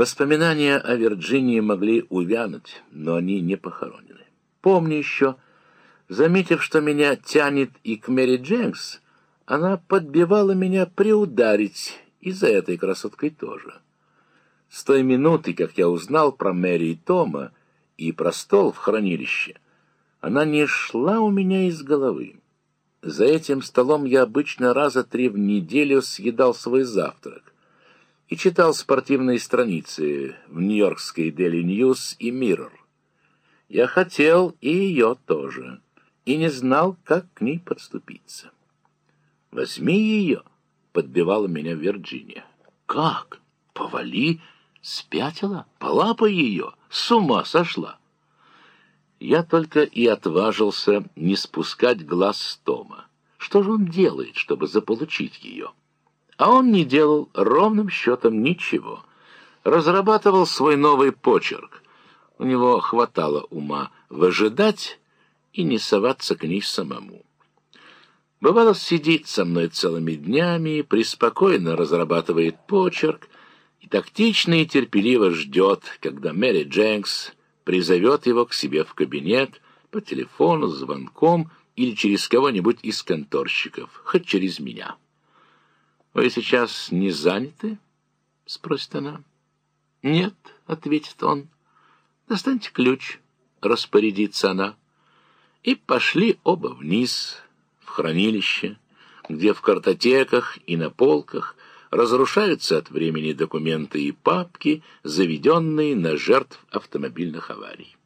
Воспоминания о Вирджинии могли увянуть, но они не похоронены. Помню еще, заметив, что меня тянет и к Мэри Дженкс, она подбивала меня приударить и за этой красоткой тоже. С той минуты, как я узнал про Мэри и Тома и про стол в хранилище, она не шла у меня из головы. За этим столом я обычно раза три в неделю съедал свой завтрак и читал спортивные страницы в Нью-Йоркской Daily News и Mirror. Я хотел и ее тоже, и не знал, как к ней подступиться. «Возьми ее», — подбивала меня Вирджиния. «Как? Повали? Спятила? Полапай ее? С ума сошла!» Я только и отважился не спускать глаз с Тома. Что же он делает, чтобы заполучить ее? А он не делал ровным счетом ничего. Разрабатывал свой новый почерк. У него хватало ума выжидать и не соваться к ней самому. Бывало, сидит со мной целыми днями, преспокойно разрабатывает почерк и тактично и терпеливо ждет, когда Мэри Дженкс призовет его к себе в кабинет по телефону, звонком или через кого-нибудь из конторщиков, хоть через меня. «Вы сейчас не заняты?» — спросит она. «Нет», — ответит он. «Достаньте ключ», — распорядится она. И пошли оба вниз, в хранилище, где в картотеках и на полках разрушаются от времени документы и папки, заведенные на жертв автомобильных аварий.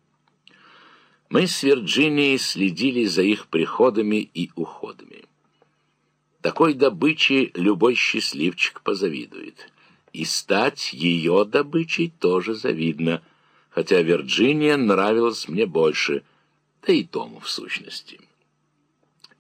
Мы с Вирджинией следили за их приходами и уходами. Такой добычи любой счастливчик позавидует. И стать ее добычей тоже завидно, хотя Вирджиния нравилась мне больше, да и Тому в сущности.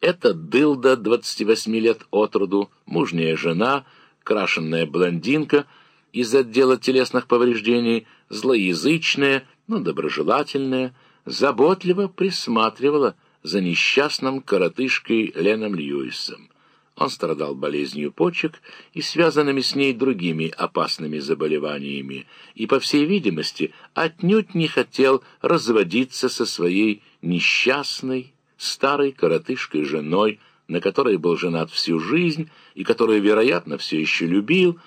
Это дылда, 28 лет от роду, мужняя жена, крашенная блондинка из отдела телесных повреждений, злоязычная, но доброжелательная, заботливо присматривала за несчастным коротышкой Леном Льюисом. Он страдал болезнью почек и связанными с ней другими опасными заболеваниями, и, по всей видимости, отнюдь не хотел разводиться со своей несчастной, старой коротышкой женой, на которой был женат всю жизнь и которую, вероятно, все еще любил,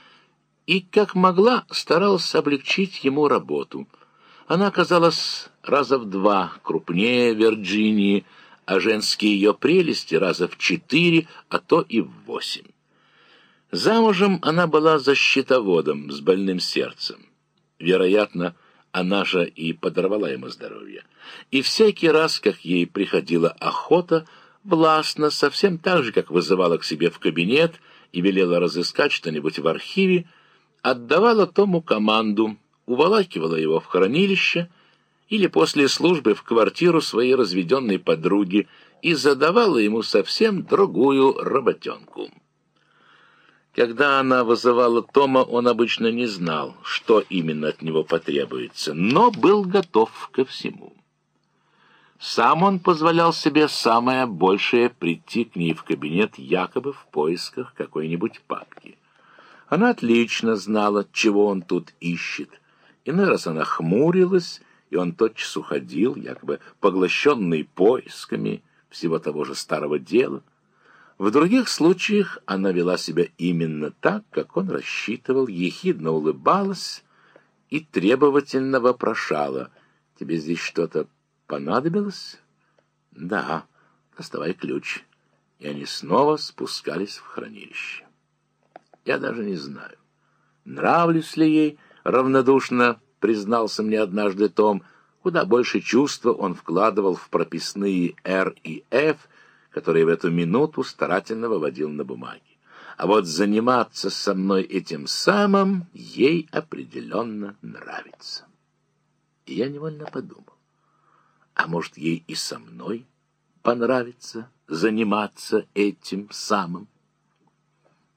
и, как могла, старался облегчить ему работу. Она оказалась раза в два крупнее Вирджинии, а женские ее прелести раза в четыре, а то и в восемь. Замужем она была за счетоводом с больным сердцем. Вероятно, она же и подорвала ему здоровье. И всякий раз, как ей приходила охота, властно, совсем так же, как вызывала к себе в кабинет и велела разыскать что-нибудь в архиве, отдавала Тому команду, уволакивала его в хранилище — или после службы в квартиру своей разведенной подруги и задавала ему совсем другую работенку. Когда она вызывала Тома, он обычно не знал, что именно от него потребуется, но был готов ко всему. Сам он позволял себе самое большее прийти к ней в кабинет якобы в поисках какой-нибудь папки. Она отлично знала, чего он тут ищет. Иной раз она хмурилась и он тотчас уходил, якобы поглощенный поисками всего того же старого дела. В других случаях она вела себя именно так, как он рассчитывал, ехидно улыбалась и требовательно вопрошала. «Тебе здесь что-то понадобилось?» «Да, доставай ключ». И они снова спускались в хранилище. Я даже не знаю, нравлюсь ли ей равнодушно признался мне однажды Том, куда больше чувства он вкладывал в прописные «Р» и «Ф», которые в эту минуту старательно выводил на бумаге. А вот заниматься со мной этим самым ей определенно нравится. И я невольно подумал, а может, ей и со мной понравится заниматься этим самым?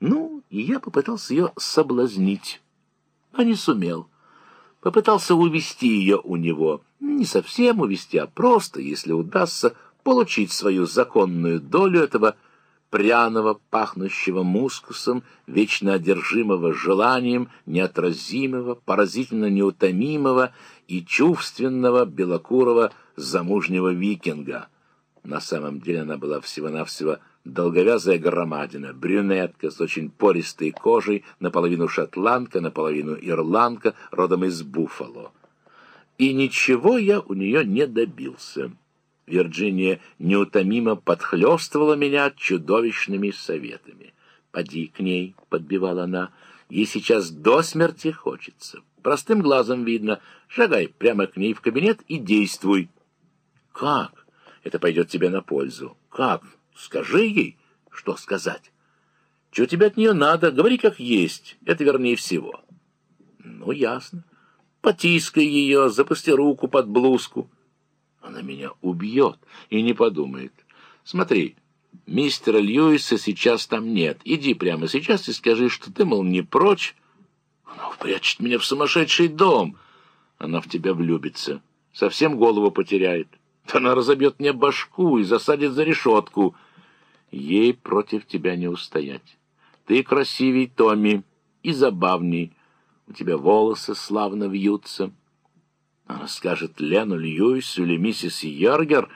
Ну, и я попытался ее соблазнить, а не сумел попытался увести ее у него. Не совсем увести, а просто, если удастся, получить свою законную долю этого пряного, пахнущего мускусом, вечно одержимого желанием, неотразимого, поразительно неутомимого и чувственного белокурого замужнего викинга. На самом деле она была всего-навсего долговязая громадина, брюнетка с очень пористой кожей, наполовину шотландка, наполовину ирландка, родом из Буффало. И ничего я у нее не добился. Вирджиния неутомимо подхлестывала меня чудовищными советами. «Поди к ней», — подбивала она, — «ей сейчас до смерти хочется. Простым глазом видно. Шагай прямо к ней в кабинет и действуй». «Как? Это пойдет тебе на пользу. Как? Скажи ей, что сказать. Чего тебе от нее надо? Говори как есть. Это вернее всего». «Ну, ясно. Потискай ее, запусти руку под блузку». Она меня убьет и не подумает. Смотри, мистера Льюиса сейчас там нет. Иди прямо сейчас и скажи, что ты, мол, не прочь. Она упрячет меня в сумасшедший дом. Она в тебя влюбится, совсем голову потеряет. Она разобьет мне башку и засадит за решетку. Ей против тебя не устоять. Ты красивей Томми и забавней. У тебя волосы славно вьются. Она скажет Лену Льюису или миссис Йоргер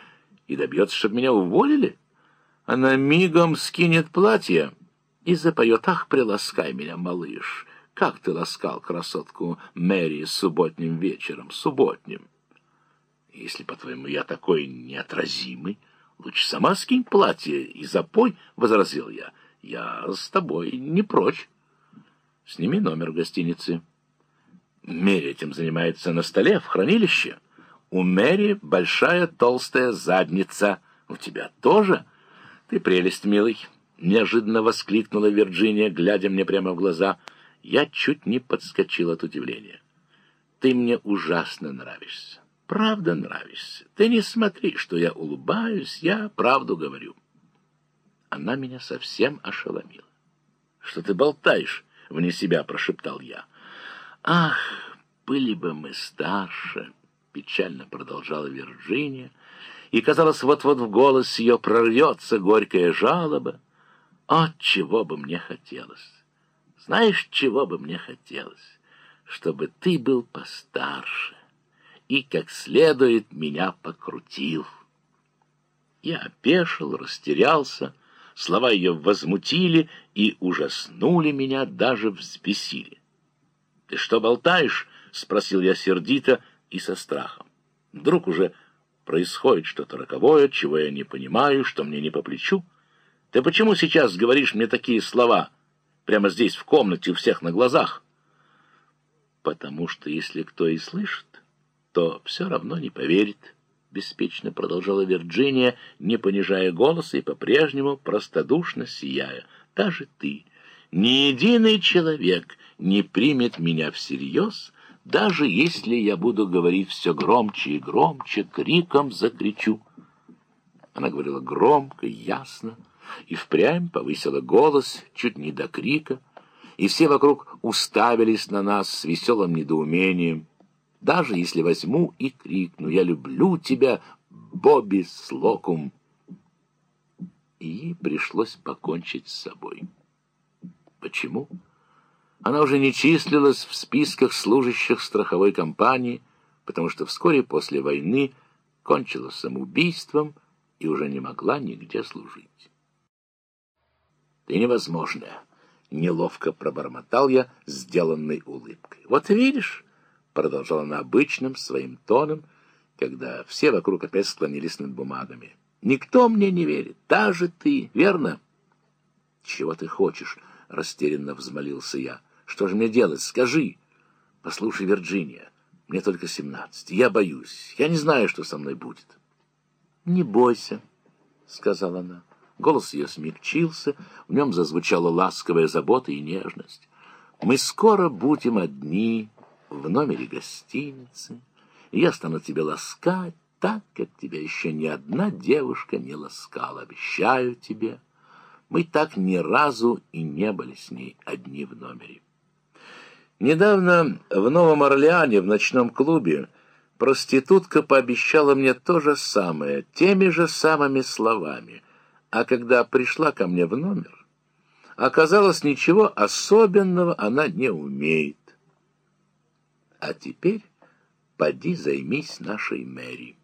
и добьется, чтобы меня уволили. Она мигом скинет платье и запоет «Ах, приласкай меня, малыш! Как ты ласкал красотку Мэри субботним вечером, субботним!» Если, по-твоему, я такой неотразимый, лучше сама скинь платье и запой, — возразил я. Я с тобой не прочь. Сними номер в гостинице. Мэри этим занимается на столе, в хранилище. У Мэри большая толстая задница. У тебя тоже? Ты прелесть, милый. Неожиданно воскликнула Вирджиния, глядя мне прямо в глаза. Я чуть не подскочил от удивления. Ты мне ужасно нравишься. Правда нравишься. Ты не смотри, что я улыбаюсь, я правду говорю. Она меня совсем ошеломила. — Что ты болтаешь? — вне себя прошептал я. «Ах, были бы мы старше!» — печально продолжала Вирджиния, и, казалось, вот-вот в голос ее прорвется горькая жалоба. «О, чего бы мне хотелось! Знаешь, чего бы мне хотелось? Чтобы ты был постарше и как следует меня покрутил». Я опешил, растерялся, слова ее возмутили и ужаснули меня, даже взбесили. «Ты что болтаешь?» — спросил я сердито и со страхом. «Вдруг уже происходит что-то роковое, чего я не понимаю, что мне не по плечу? Ты почему сейчас говоришь мне такие слова, прямо здесь, в комнате, у всех на глазах?» «Потому что если кто и слышит, то все равно не поверит», — беспечно продолжала Вирджиния, не понижая голоса и по-прежнему простодушно сияя. «Даже ты, ни единый человек не примет меня всерьез, даже если я буду говорить все громче и громче, криком закричу. Она говорила громко, ясно, и впрямь повысила голос чуть не до крика, и все вокруг уставились на нас с веселым недоумением. Даже если возьму и крикну «Я люблю тебя, Бобби Слокум!» И ей пришлось покончить с собой. Почему? Она уже не числилась в списках служащих страховой компании, потому что вскоре после войны кончила самоубийством и уже не могла нигде служить. «Ты невозможная!» — неловко пробормотал я, сделанной улыбкой. «Вот видишь!» — продолжала она обычным своим тоном, когда все вокруг опять склонились над бумагами. «Никто мне не верит, даже ты, верно?» «Чего ты хочешь?» — растерянно взмолился я. «Что же мне делать? Скажи!» «Послушай, Вирджиния, мне только семнадцать. Я боюсь. Я не знаю, что со мной будет». «Не бойся», — сказала она. Голос ее смягчился, в нем зазвучала ласковая забота и нежность. «Мы скоро будем одни в номере гостиницы, я стану тебя ласкать так, как тебя еще ни одна девушка не ласкала. Обещаю тебе». Мы так ни разу и не были с ней одни в номере. Недавно в Новом Орлеане в ночном клубе проститутка пообещала мне то же самое, теми же самыми словами. А когда пришла ко мне в номер, оказалось, ничего особенного она не умеет. А теперь поди займись нашей Мэри.